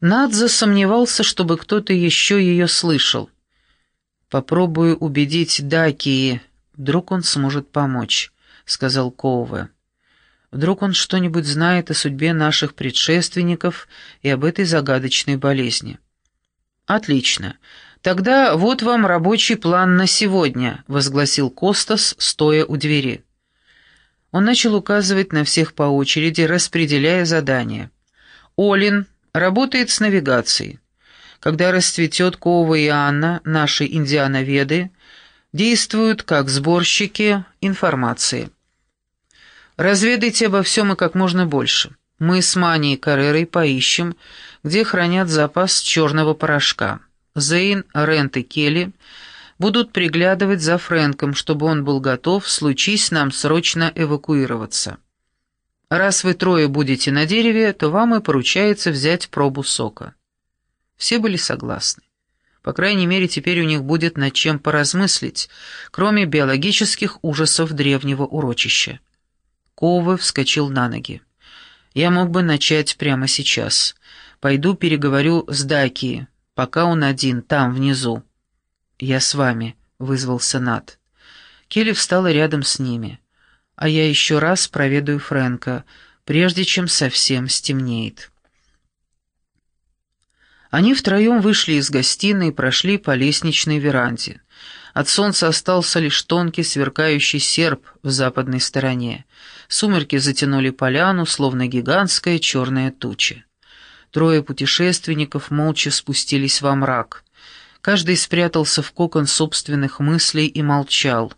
Над засомневался, чтобы кто-то еще ее слышал. «Попробую убедить Дакии, вдруг он сможет помочь», — сказал Коуве. «Вдруг он что-нибудь знает о судьбе наших предшественников и об этой загадочной болезни». «Отлично. Тогда вот вам рабочий план на сегодня», — возгласил Костас, стоя у двери. Он начал указывать на всех по очереди, распределяя задания. «Олин работает с навигацией. Когда расцветет Кова и Анна, наши индиановеды, действуют как сборщики информации. Разведайте обо всем и как можно больше. Мы с Маней и Карерой поищем, где хранят запас черного порошка. Зейн, Рент и Келли будут приглядывать за Фрэнком, чтобы он был готов, случись нам срочно эвакуироваться. Раз вы трое будете на дереве, то вам и поручается взять пробу сока». Все были согласны. По крайней мере, теперь у них будет над чем поразмыслить, кроме биологических ужасов древнего урочища. Ковы вскочил на ноги. «Я мог бы начать прямо сейчас. Пойду переговорю с Даки, пока он один, там, внизу». «Я с вами», — вызвался Над. Келли встала рядом с ними а я еще раз проведаю Фрэнка, прежде чем совсем стемнеет. Они втроем вышли из гостиной и прошли по лестничной веранде. От солнца остался лишь тонкий сверкающий серп в западной стороне. Сумерки затянули поляну, словно гигантская черная туча. Трое путешественников молча спустились во мрак. Каждый спрятался в кокон собственных мыслей и молчал —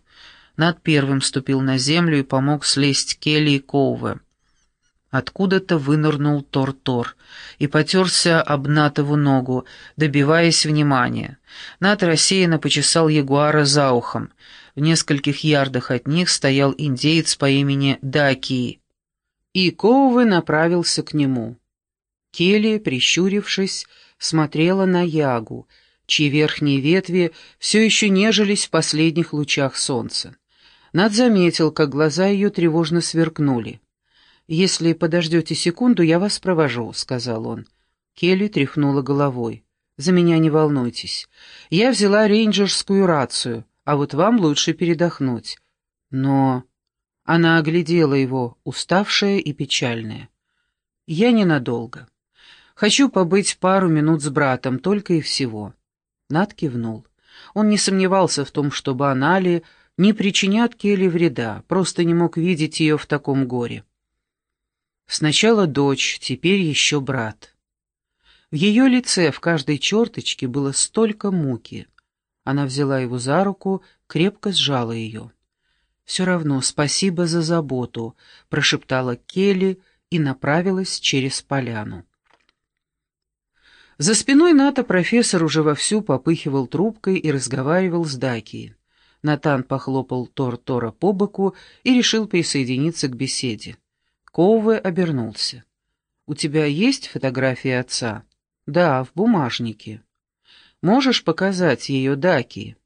над первым ступил на землю и помог слезть Келли и Коуве. Откуда-то вынырнул Тор-Тор и потерся об Натову ногу, добиваясь внимания. Нат рассеянно почесал ягуара за ухом. В нескольких ярдах от них стоял индеец по имени Дакии. И Коуве направился к нему. Келли, прищурившись, смотрела на Ягу, чьи верхние ветви все еще нежились в последних лучах солнца. Над заметил, как глаза ее тревожно сверкнули. «Если подождете секунду, я вас провожу», — сказал он. Келли тряхнула головой. «За меня не волнуйтесь. Я взяла рейнджерскую рацию, а вот вам лучше передохнуть». Но... Она оглядела его, уставшая и печальная. «Я ненадолго. Хочу побыть пару минут с братом, только и всего». Над кивнул. Он не сомневался в том, что Банали не причинят Келли вреда, просто не мог видеть ее в таком горе. Сначала дочь, теперь еще брат. В ее лице, в каждой черточке было столько муки. Она взяла его за руку, крепко сжала ее. «Все равно спасибо за заботу», — прошептала Келли и направилась через поляну. За спиной Ната профессор уже вовсю попыхивал трубкой и разговаривал с Дакией. Натан похлопал Тор-Тора по боку и решил присоединиться к беседе. Коуве обернулся. «У тебя есть фотография отца?» «Да, в бумажнике». «Можешь показать ее Даки?»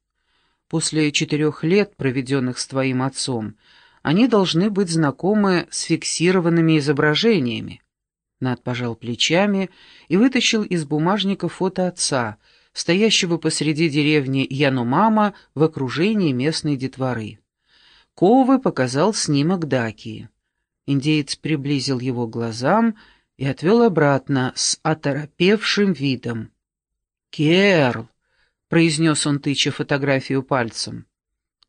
«После четырех лет, проведенных с твоим отцом, они должны быть знакомы с фиксированными изображениями». Над пожал плечами и вытащил из бумажника фото отца — стоящего посреди деревни Янумама в окружении местной детворы. Ковы показал снимок Даки. Индеец приблизил его к глазам и отвел обратно с оторопевшим видом. «Керл!» — произнес он, тыча фотографию пальцем.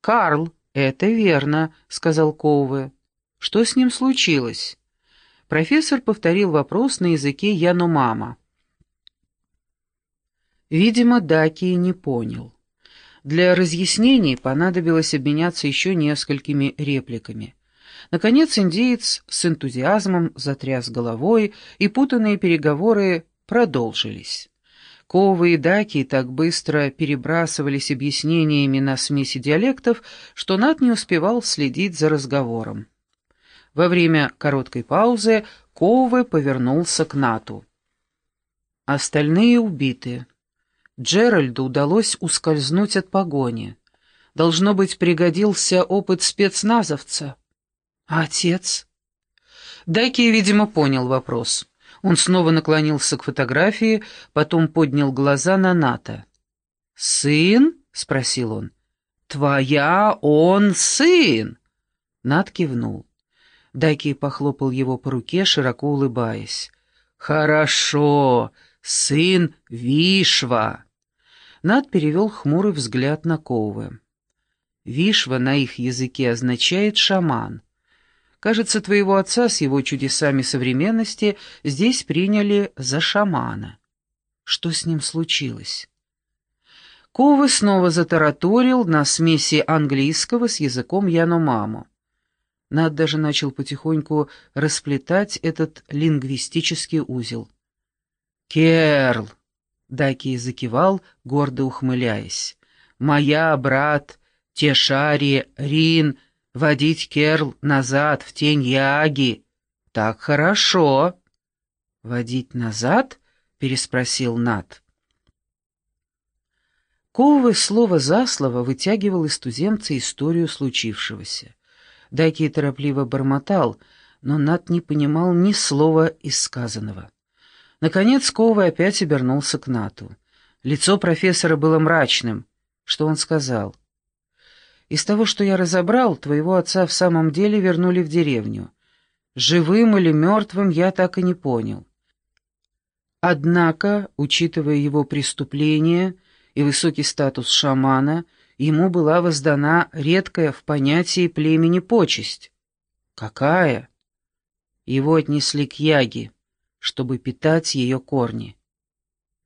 «Карл, это верно», — сказал Коуве. «Что с ним случилось?» Профессор повторил вопрос на языке Янумама. Видимо, Даки не понял. Для разъяснений понадобилось обменяться еще несколькими репликами. Наконец индеец с энтузиазмом затряс головой, и путанные переговоры продолжились. Ковы и Даки так быстро перебрасывались объяснениями на смеси диалектов, что Нат не успевал следить за разговором. Во время короткой паузы Ковы повернулся к Нату. «Остальные убиты. Джеральду удалось ускользнуть от погони. Должно быть, пригодился опыт спецназовца. А отец? Дайки, видимо, понял вопрос. Он снова наклонился к фотографии, потом поднял глаза на Ната. «Сын?» — спросил он. «Твоя он сын!» Нат кивнул. Дайки похлопал его по руке, широко улыбаясь. «Хорошо, сын Вишва!» Над перевел хмурый взгляд на Коуве. «Вишва» на их языке означает «шаман». Кажется, твоего отца с его чудесами современности здесь приняли за шамана. Что с ним случилось? Ковы снова затараторил на смеси английского с языком Яномаму. Над даже начал потихоньку расплетать этот лингвистический узел. «Керл!» — Даки закивал, гордо ухмыляясь. «Моя, брат, Тешари, Рин, водить Керл назад, в тень Яги. Так хорошо!» «Водить назад?» — переспросил Над. Ковы слово за слово вытягивал из туземца историю случившегося. Дайки торопливо бормотал, но Нат не понимал ни слова из сказанного. Наконец Ковы опять обернулся к Нату. Лицо профессора было мрачным. Что он сказал? «Из того, что я разобрал, твоего отца в самом деле вернули в деревню. Живым или мертвым я так и не понял. Однако, учитывая его преступление и высокий статус шамана, ему была воздана редкая в понятии племени почесть. Какая? Его отнесли к Яге, чтобы питать ее корни.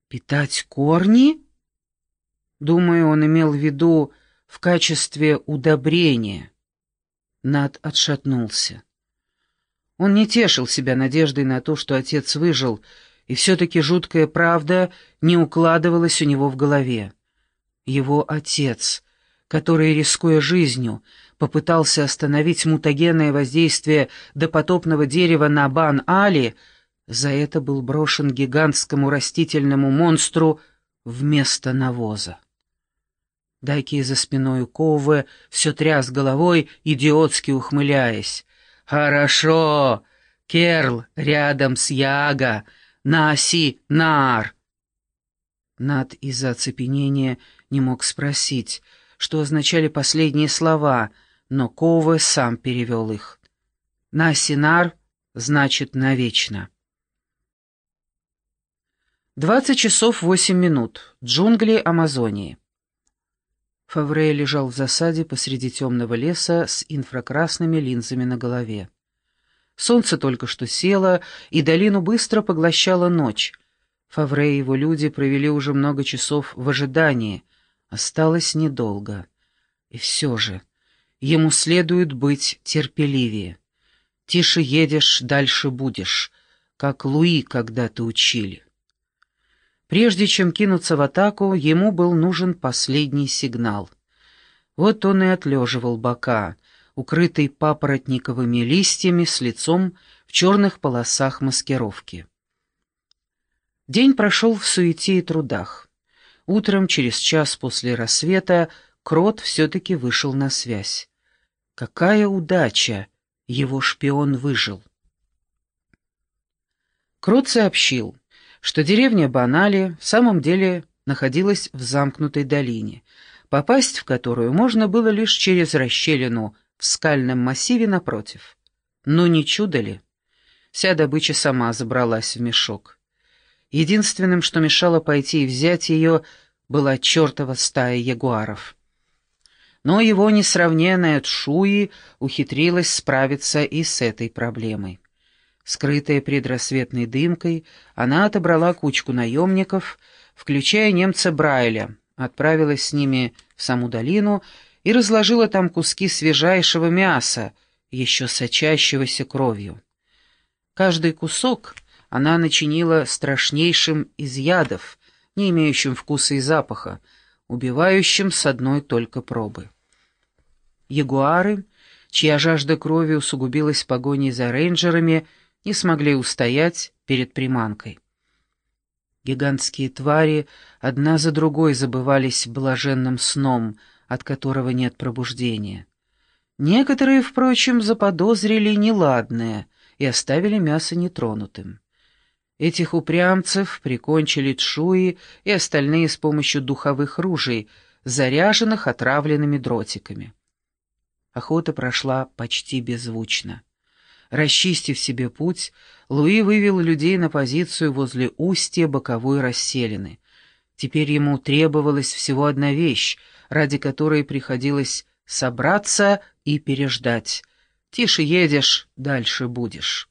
Питать корни? Думаю, он имел в виду в качестве удобрения. Над отшатнулся. Он не тешил себя надеждой на то, что отец выжил, и все-таки жуткая правда не укладывалась у него в голове. Его отец, который, рискуя жизнью, попытался остановить мутагенное воздействие допотопного дерева на Бан-Али, за это был брошен гигантскому растительному монстру вместо навоза. Дайки за спиной Ковы все тряс головой, идиотски ухмыляясь. «Хорошо! Керл рядом с Яга! Наси нар!» Над из-за оцепенения не мог спросить, что означали последние слова, но Ковы сам перевел их. «Насинар» значит «навечно». Двадцать часов восемь минут. Джунгли Амазонии. Фаврей лежал в засаде посреди темного леса с инфракрасными линзами на голове. Солнце только что село, и долину быстро поглощала ночь. Фавре и его люди провели уже много часов в ожидании. Осталось недолго. И все же, ему следует быть терпеливее. Тише едешь, дальше будешь, как Луи когда-то учили. Прежде чем кинуться в атаку, ему был нужен последний сигнал. Вот он и отлеживал бока, укрытый папоротниковыми листьями с лицом в черных полосах маскировки. День прошел в суете и трудах. Утром, через час после рассвета, Крот все-таки вышел на связь. Какая удача! Его шпион выжил. Крот сообщил, что деревня Банали в самом деле находилась в замкнутой долине, попасть в которую можно было лишь через расщелину в скальном массиве напротив. Но не чудо ли? Вся добыча сама забралась в мешок. Единственным, что мешало пойти и взять ее, была чертова стая ягуаров. Но его несравненная Тшуи ухитрилась справиться и с этой проблемой. Скрытая предрассветной дымкой, она отобрала кучку наемников, включая немца Брайля, отправилась с ними в саму долину и разложила там куски свежайшего мяса, еще сочащегося кровью. Каждый кусок она начинила страшнейшим из ядов, не имеющим вкуса и запаха, убивающим с одной только пробы. Ягуары, чья жажда крови усугубилась погоней за рейнджерами, не смогли устоять перед приманкой. Гигантские твари одна за другой забывались блаженным сном, от которого нет пробуждения. Некоторые, впрочем, заподозрили неладное и оставили мясо нетронутым. Этих упрямцев прикончили Тшуи и остальные с помощью духовых ружей, заряженных отравленными дротиками. Охота прошла почти беззвучно. Расчистив себе путь, Луи вывел людей на позицию возле устья боковой расселины. Теперь ему требовалась всего одна вещь, ради которой приходилось собраться и переждать. Тише едешь, дальше будешь.